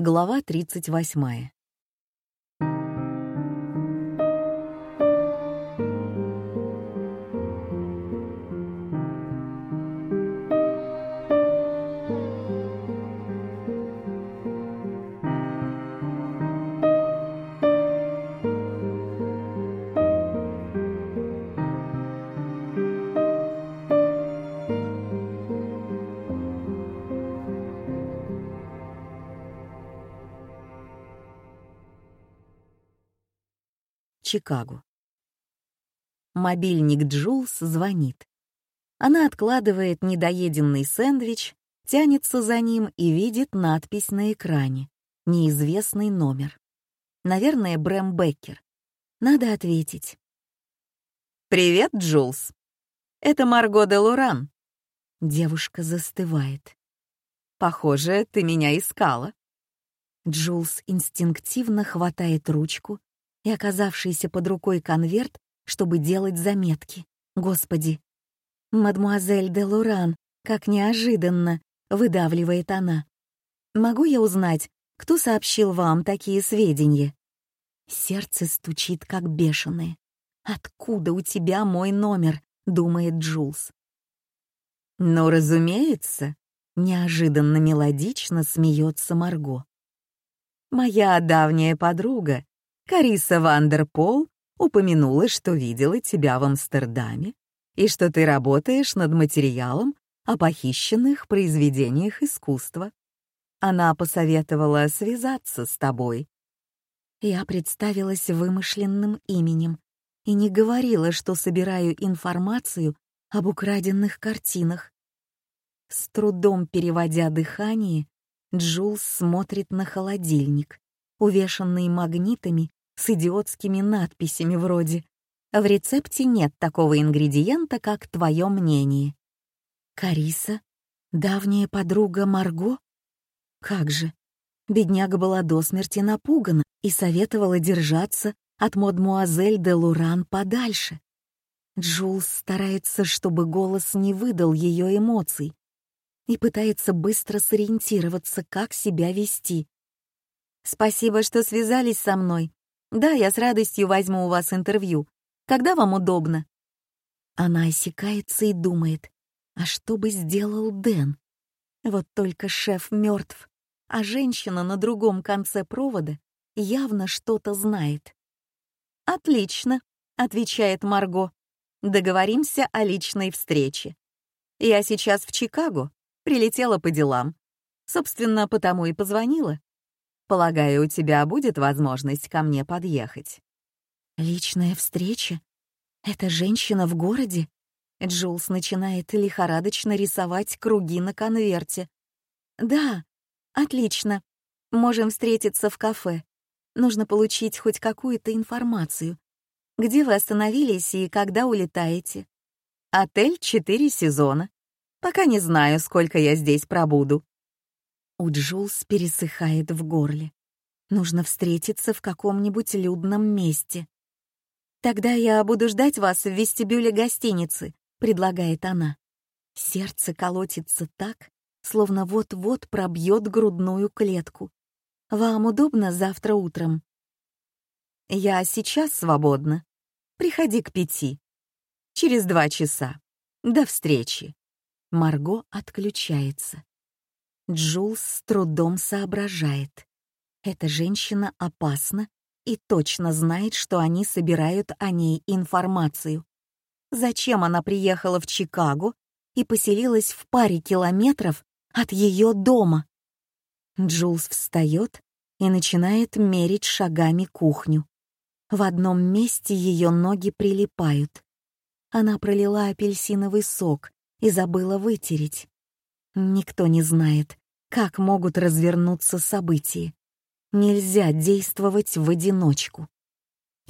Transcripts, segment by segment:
Глава 38. Чикаго. Мобильник Джулс звонит. Она откладывает недоеденный сэндвич, тянется за ним и видит надпись на экране. Неизвестный номер. Наверное, Брэм Беккер. Надо ответить. «Привет, Джулс. Это Марго де Луран». Девушка застывает. «Похоже, ты меня искала». Джулс инстинктивно хватает ручку и оказавшийся под рукой конверт, чтобы делать заметки. Господи! «Мадмуазель де Луран, как неожиданно!» — выдавливает она. «Могу я узнать, кто сообщил вам такие сведения?» Сердце стучит, как бешеное. «Откуда у тебя мой номер?» — думает Джулс. «Ну, разумеется», — неожиданно мелодично смеется Марго. «Моя давняя подруга, Кариса Вандерпол упомянула, что видела тебя в Амстердаме и что ты работаешь над материалом о похищенных произведениях искусства. Она посоветовала связаться с тобой. Я представилась вымышленным именем и не говорила, что собираю информацию об украденных картинах. С трудом переводя дыхание, Джулс смотрит на холодильник, увешанный магнитами с идиотскими надписями вроде «В рецепте нет такого ингредиента, как твое мнение». Кариса? Давняя подруга Марго? Как же? Бедняга была до смерти напугана и советовала держаться от мадмуазель де Луран подальше. Джулс старается, чтобы голос не выдал ее эмоций и пытается быстро сориентироваться, как себя вести. «Спасибо, что связались со мной. Да, я с радостью возьму у вас интервью. Когда вам удобно?» Она осекается и думает, а что бы сделал Дэн? Вот только шеф мертв, а женщина на другом конце провода явно что-то знает. «Отлично», — отвечает Марго. «Договоримся о личной встрече. Я сейчас в Чикаго, прилетела по делам. Собственно, потому и позвонила. Полагаю, у тебя будет возможность ко мне подъехать». «Личная встреча? Эта женщина в городе?» Джулс начинает лихорадочно рисовать круги на конверте. «Да, отлично. Можем встретиться в кафе. Нужно получить хоть какую-то информацию. Где вы остановились и когда улетаете?» «Отель четыре сезона. Пока не знаю, сколько я здесь пробуду. У Джулс пересыхает в горле. Нужно встретиться в каком-нибудь людном месте. «Тогда я буду ждать вас в вестибюле гостиницы», — предлагает она. Сердце колотится так, словно вот-вот пробьет грудную клетку. «Вам удобно завтра утром?» «Я сейчас свободна. Приходи к пяти. Через два часа. До встречи». Марго отключается. Джулс с трудом соображает. Эта женщина опасна и точно знает, что они собирают о ней информацию. Зачем она приехала в Чикаго и поселилась в паре километров от ее дома? Джулс встает и начинает мерить шагами кухню. В одном месте ее ноги прилипают. Она пролила апельсиновый сок и забыла вытереть. Никто не знает, как могут развернуться события. Нельзя действовать в одиночку.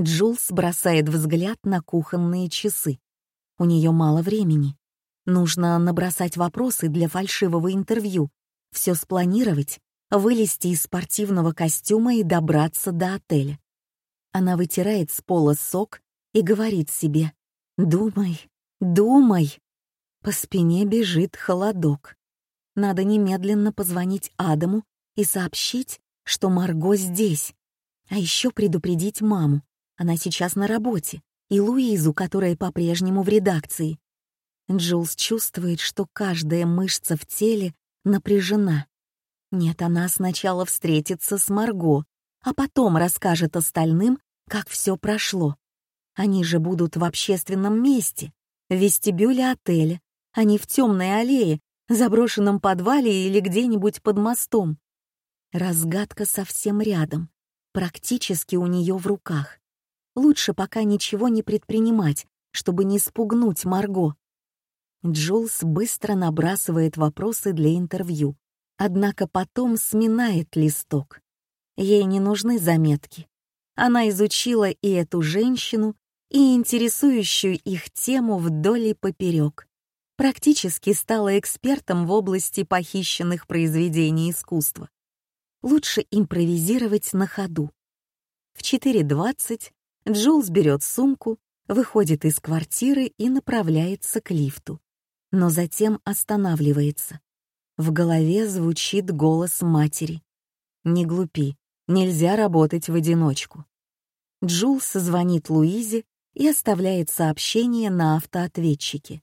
Джулс бросает взгляд на кухонные часы. У нее мало времени. Нужно набросать вопросы для фальшивого интервью, все спланировать, вылезти из спортивного костюма и добраться до отеля. Она вытирает с пола сок и говорит себе «Думай, думай». По спине бежит холодок. Надо немедленно позвонить Адаму и сообщить, что Марго здесь. А еще предупредить маму. Она сейчас на работе. И Луизу, которая по-прежнему в редакции. Джулс чувствует, что каждая мышца в теле напряжена. Нет, она сначала встретится с Марго, а потом расскажет остальным, как все прошло. Они же будут в общественном месте, в вестибюле отеля, а не в темной аллее, заброшенном подвале или где-нибудь под мостом. Разгадка совсем рядом, практически у нее в руках. Лучше пока ничего не предпринимать, чтобы не спугнуть Марго. Джулс быстро набрасывает вопросы для интервью, однако потом сминает листок. Ей не нужны заметки. Она изучила и эту женщину, и интересующую их тему вдоль и поперек. Практически стала экспертом в области похищенных произведений искусства. Лучше импровизировать на ходу. В 4.20 Джулс берет сумку, выходит из квартиры и направляется к лифту. Но затем останавливается. В голове звучит голос матери. «Не глупи, Нельзя работать в одиночку. Джулс звонит Луизе и оставляет сообщение на автоответчике.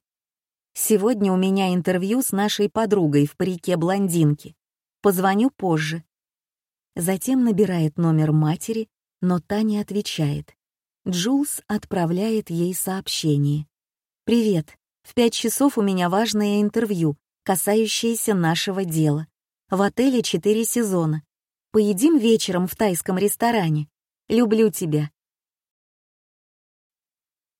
«Сегодня у меня интервью с нашей подругой в парике блондинки. Позвоню позже». Затем набирает номер матери, но та не отвечает. Джулс отправляет ей сообщение. «Привет. В пять часов у меня важное интервью, касающееся нашего дела. В отеле четыре сезона. Поедим вечером в тайском ресторане. Люблю тебя.